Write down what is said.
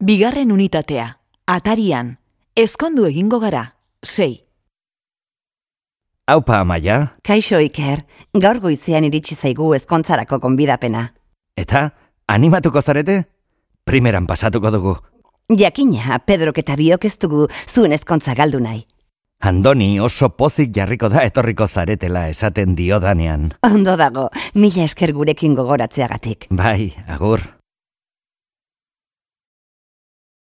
Bigarren unitatea, atarian, ezkondu egingo gara, sei. Haupa, Amaia. Kaixo, Iker, gaur goizean iritsi zaigu ezkontzarako konbidapena. Eta, animatuko zarete? Primeran pasatuko dugu. Jakina, Pedrok eta biok ez dugu zuen ezkontza galdu nahi. Andoni oso pozik jarriko da etorriko zaretela esaten dio danean. Ondo dago, mila esker gurekin gogoratzeagatik. Bai, agur.